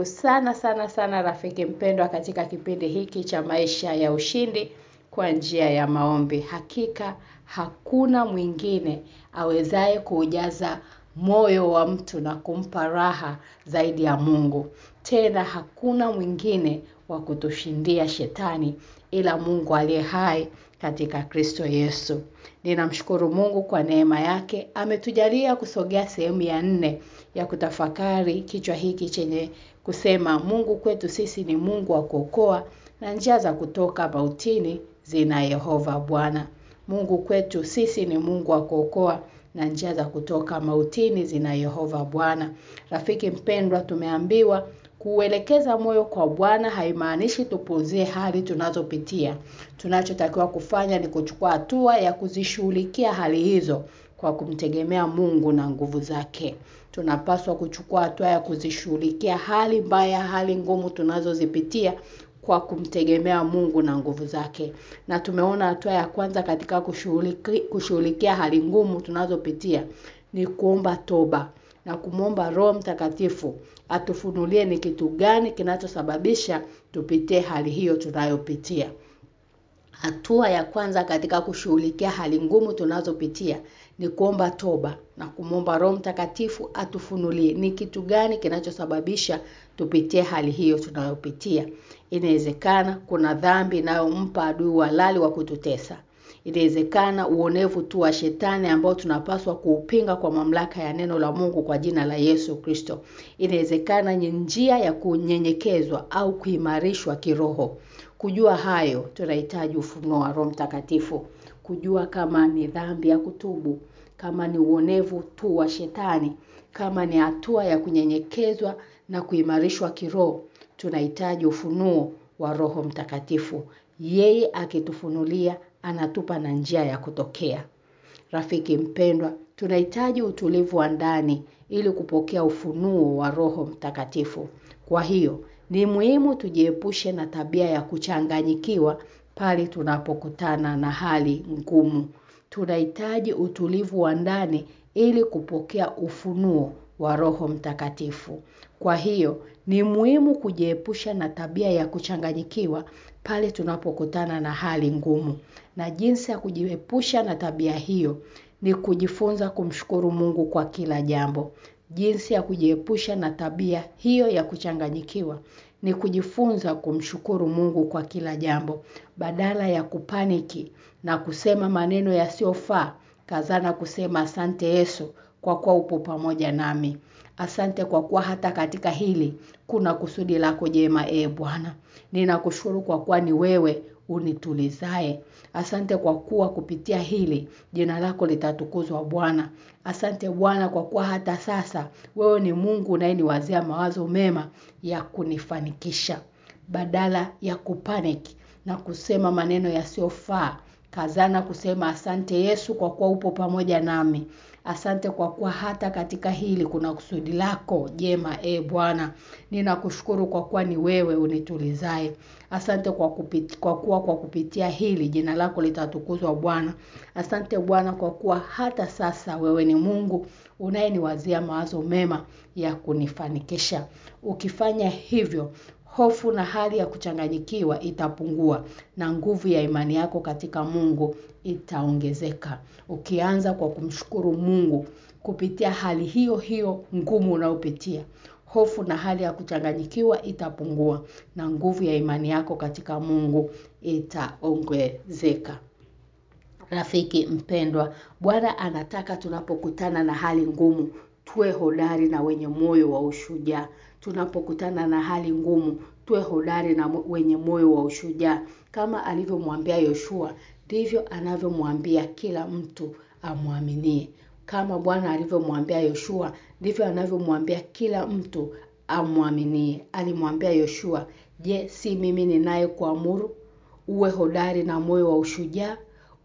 Karibu sana sana sana rafiki mpendwa katika kipindi hiki cha maisha ya ushindi kwa njia ya maombi. Hakika hakuna mwingine awezaye kuujaza moyo wa mtu na kumpa raha zaidi ya Mungu. Tena hakuna mwingine wa kutushindia shetani ila Mungu aliye hai katika Kristo Yesu. Ninamshukuru Mungu kwa neema yake. Ametujalia kusogea sehemu ya nne ya kutafakari kichwa hiki chenye kusema Mungu kwetu sisi ni Mungu wa kuokoa na njia za kutoka mautini zina Yehova Bwana. Mungu kwetu sisi ni Mungu wa kuokoa na njia za kutoka mautini zina Yehova Bwana. Rafiki mpendwa tumeambiwa kuelekeza moyo kwa Bwana haimaanishi tupuuzie hali tunazopitia. Tunachotakiwa kufanya ni kuchukua hatua ya kuzishughulikia hali hizo kwa kumtegemea Mungu na nguvu zake. Tunapaswa kuchukua hatua ya kuzishughulikia hali mbaya, hali ngumu tunazozipitia kwa kumtegemea Mungu na nguvu zake. Na tumeona hatua ya kwanza katika kushughuliki- kushughulikia hali ngumu tunazopitia ni kuomba toba na kumwomba Roho Mtakatifu atufunulie ni kitu gani kinachosababisha tupitie hali hiyo tunayopitia. Hatua ya kwanza katika kushughulikia hali ngumu tunazopitia ni kuomba toba na kumwomba Roho Mtakatifu atufunulie ni kitu gani kinachosababisha tupitie hali hiyo tunayopitia. Inawezekana kuna dhambi inayompa adui halali wa kututesa. Inawezekana uonevu tu wa shetani ambao tunapaswa kuupinga kwa mamlaka ya neno la Mungu kwa jina la Yesu Kristo. Inawezekana ni njia ya kunyenyekezwa au kuimarishwa kiroho. Kujua hayo tunahitaji ufunuo wa Roho Mtakatifu. Kujua kama ni dhambi ya kutubu, kama ni uonevu tu wa shetani, kama ni hatua ya kunyenyekezwa na kuimarishwa kiroho, tunahitaji ufunuo wa Roho Mtakatifu. Yeye akitufunulia anatupa na njia ya kutokea. Rafiki mpendwa, tunahitaji utulivu wa ndani ili kupokea ufunuo wa Roho Mtakatifu. Kwa hiyo, ni muhimu tujiepushe na tabia ya kuchanganyikiwa pale tunapokutana na hali ngumu. Tunahitaji utulivu wa ndani ili kupokea ufunuo wa Roho Mtakatifu. Kwa hiyo ni muhimu kujiepusha na tabia ya kuchanganyikiwa pale tunapokutana na hali ngumu. Na jinsi ya kujiepusha na tabia hiyo ni kujifunza kumshukuru Mungu kwa kila jambo. Jinsi ya kujiepusha na tabia hiyo ya kuchanganyikiwa ni kujifunza kumshukuru Mungu kwa kila jambo badala ya kupaniki na kusema maneno yasiyofaa kazana kusema asante Yesu kwa kuwa upo pamoja nami. Asante kwa kuwa hata katika hili kuna kusudi lako jema e Bwana. Ninakushukuru kwa kuwa ni wewe unitulizae. Asante kwa kuwa kupitia hili jina lako litatukuzwa Bwana. Asante Bwana kwa kuwa hata sasa wewe ni Mungu unayeniwazia mawazo mema ya kunifanikisha badala ya kupanic na kusema maneno yasiyofaa. Kazana kusema asante Yesu kwa kuwa upo pamoja nami. Asante kwa kuwa hata katika hili kuna kusudi lako jema e Bwana. Ninakushukuru kwa kuwa ni wewe unitulizae. Asante kwa kupit, kwa kuwa kwa kupitia hili jina lako litatukuzwa Bwana. Asante Bwana kwa kuwa hata sasa wewe ni Mungu unayeniwazia mawazo mema ya kunifanikisha. Ukifanya hivyo hofu na hali ya kuchanganyikiwa itapungua na nguvu ya imani yako katika Mungu itaongezeka. Ukianza kwa kumshukuru Mungu kupitia hali hiyo hiyo ngumu unayopitia. Hofu na hali ya kuchanganyikiwa itapungua na nguvu ya imani yako katika Mungu itaongezeka. Rafiki mpendwa, Bwana anataka tunapokutana na hali ngumu tuwe hodari na wenye moyo wa ushujaa. Tunapokutana na hali ngumu tuwe hodari na wenye moyo wa ushujaa. Kama alivyomwambia Yoshua, ndivyo anavyomwambia kila mtu amwaminie. Kama Bwana alivyomwambia Yoshua, ndivyo anavyomwambia kila mtu amwaminie. Alimwambia Yoshua, "Je, si mimi ninaye kuamuru uwe hodari na moyo wa ushujaa?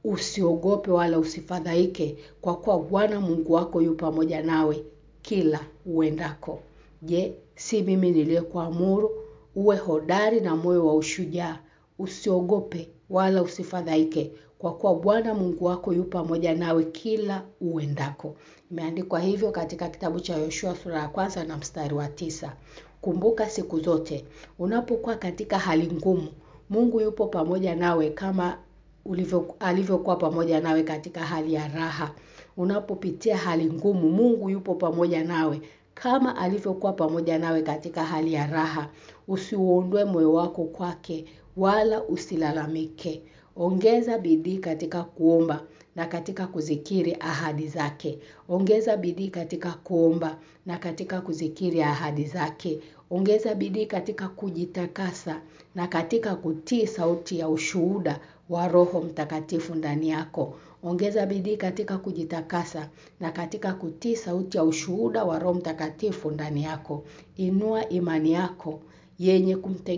Usiogope wala usifadhaike, kwa kuwa Bwana Mungu wako yu pamoja nawe kila uendako." Je, si mimi niliyekuamuru uwe hodari na moyo wa ushujaa? Usiogope wala usifadhaike, kwa kuwa Bwana Mungu wako yu pamoja nawe kila uendako. Imeandikwa hivyo katika kitabu cha Yoshua sura ya kwanza na mstari wa tisa. Kumbuka siku zote unapokuwa katika hali ngumu, Mungu yupo pamoja nawe kama ulivyo alivyokuwa pamoja nawe katika hali ya raha. Unapopitia hali ngumu, Mungu yupo pamoja nawe kama alivyokuwa pamoja nawe katika hali ya raha. Usiuondoe moyo wako kwake wala usilalamike. Ongeza bidii katika kuomba na katika kuzikiri ahadi zake. Ongeza bidii katika kuomba na katika kuzikiri ahadi zake. Ongeza bidii katika kujitakasa na katika kutii sauti ya ushuhuda wa Roho Mtakatifu ndani yako. Ongeza bidii katika kujitakasa na katika kutii sauti ya ushuhuda wa Roho Mtakatifu ndani yako. Inua imani yako yenye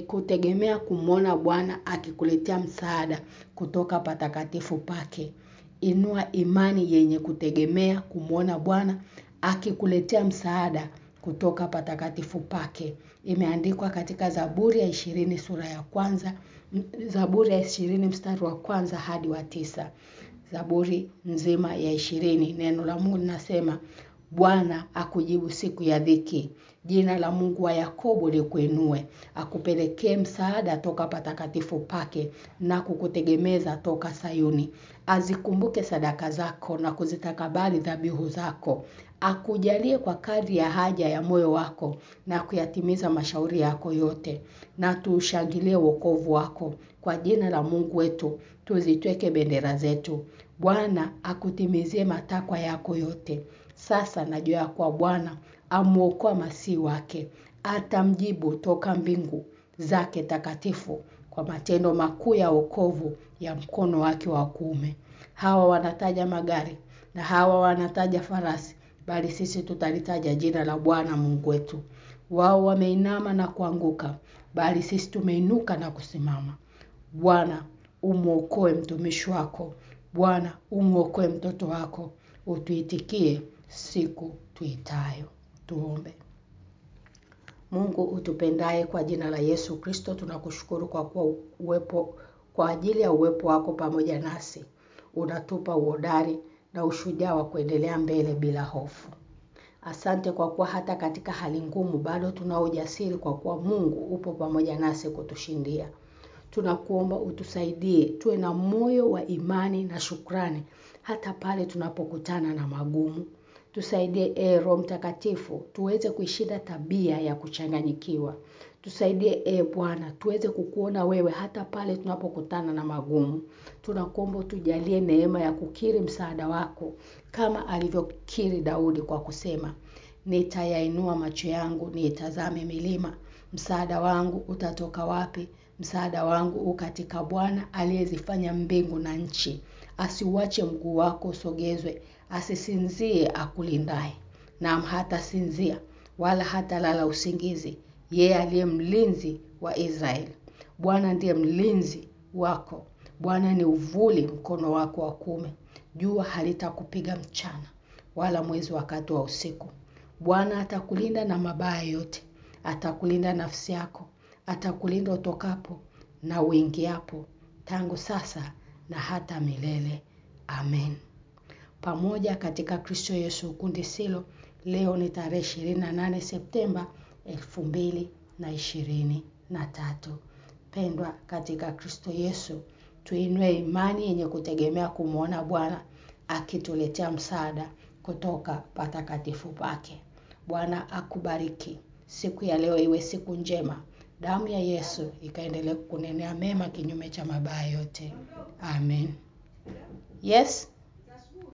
kutegemea kumwona Bwana akikuletea msaada kutoka patakatifu pake. Inua imani yenye kutegemea kumwona Bwana akikuletea msaada kutoka patakatifu pake. Imeandikwa katika Zaburi ya ishirini sura ya kwanza, Zaburi ya ishirini mstari wa kwanza hadi wa tisa. Zaburi nzima ya ishirini neno la Mungu linasema Bwana akujibu siku ya dhiki. Jina la Mungu wa Yakobo likuinue, akupelekee msaada toka patakatifu pake na kukutegemeza toka Sayuni. Azikumbuke sadaka zako na kuzitakabali dhabihu zako. Akujalie kwa kadri ya haja ya moyo wako na kuyatimiza mashauri yako yote. Na tuushangilie wokovu wako. Kwa jina la Mungu wetu tuzitweke bendera zetu. Bwana akutimizie matakwa yako yote. Sasa najua kwa Bwana amuokoa masihi wake. Atamjibu toka mbingu zake takatifu kwa matendo makuu ya wokovu ya mkono wake wa kuume. Hawa wanataja magari na hawa wanataja farasi, bali sisi tutalitaja jina la Bwana Mungu wetu. Wao wameinama na kuanguka, bali sisi tumeinuka na kusimama. Bwana umuokoe mtumishi wako. Bwana umuokoe mtoto wako. Utuitikie siku tuitayo. Tuombe. Mungu utupendaye kwa jina la Yesu Kristo tunakushukuru kwa kuwa uwepo kwa ajili ya uwepo wako pamoja nasi. Unatupa uhodari na ushujaa wa kuendelea mbele bila hofu. Asante kwa kuwa hata katika hali ngumu bado tuna ujasiri kwa kuwa Mungu upo pamoja nasi kutushindia. Tunakuomba utusaidie tuwe na moyo wa imani na shukrani hata pale tunapokutana na magumu. Tusaidie e Roho Mtakatifu tuweze kuishinda tabia ya kuchanganyikiwa. Tusaidie e Bwana tuweze kukuona wewe hata pale tunapokutana na magumu. Tunakuomba tujalie neema ya kukiri msaada wako kama alivyokiri Daudi kwa kusema nitayainua macho yangu niitazame milima msaada wangu utatoka wapi? Msaada wangu u katika Bwana aliyezifanya mbingu na nchi. Asiuache mguu wako usogezwe asisinzie akulindaye. Naam hata sinzia wala hata lala usingizi. Yeye aliye mlinzi wa Israeli. Bwana ndiye mlinzi wako. Bwana ni uvuli mkono wako wa kume. jua halitakupiga mchana wala mwezi wakati wa usiku. Bwana atakulinda na mabaya yote atakulinda nafsi yako atakulinda utokapo na uingiapo tangu sasa na hata milele amen pamoja katika Kristo Yesu kundi silo leo ni tarehe 28 Septemba 2023 pendwa katika Kristo Yesu tuinue imani yenye kutegemea kumwona Bwana akituletea msaada kutoka patakatifu pake. Bwana akubariki. Siku ya leo iwe siku njema. Damu ya Yesu ikaendelea kukunenea mema kinyume cha mabaya yote. Amen. Yes.